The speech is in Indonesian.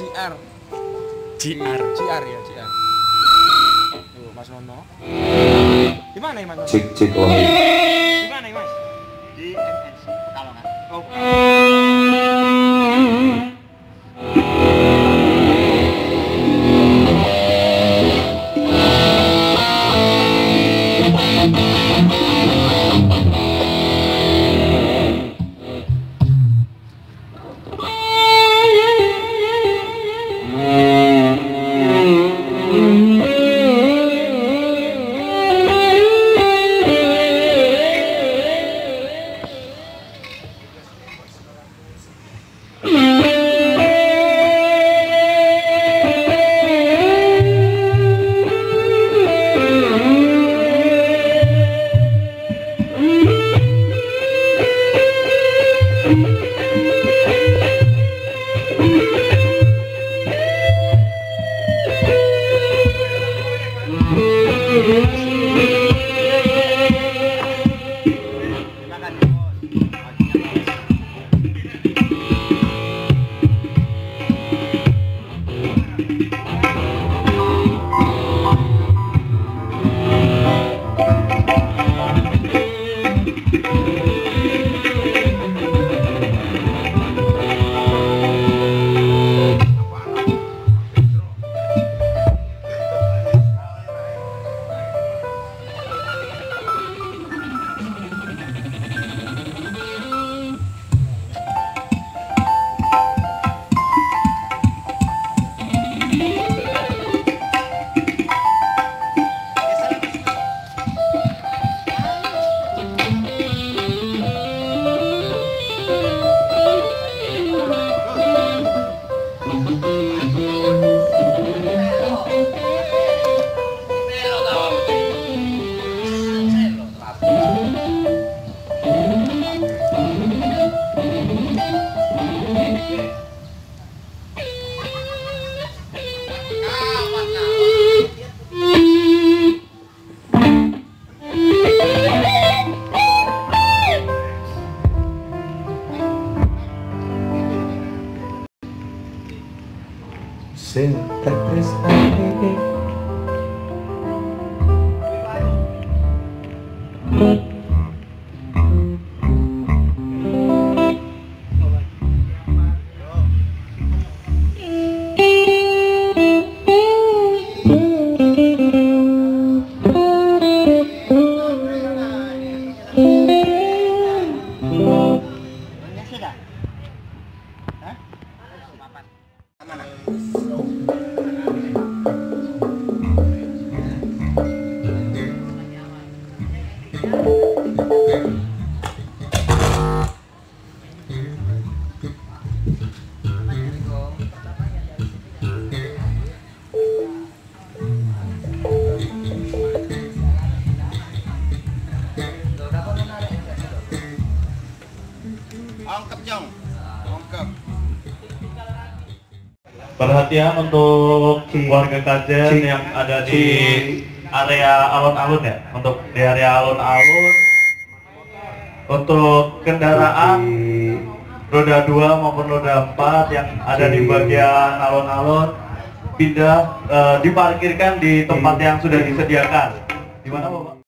JR JR JR ya JR tuh Mas Nono. Di mana ini Mas Nono? Cek cek oh di mana ini Mas? Di MNC Pekalongan. Oh Sentate ông cấp chồng Perhatian untuk warga Kajen yang ada di area alun-alun ya, untuk di area alun-alun. Untuk kendaraan roda 2 maupun roda 4 yang ada di bagian alun-alun pindah eh, diparkirkan di tempat yang sudah disediakan. Di mana Bapak?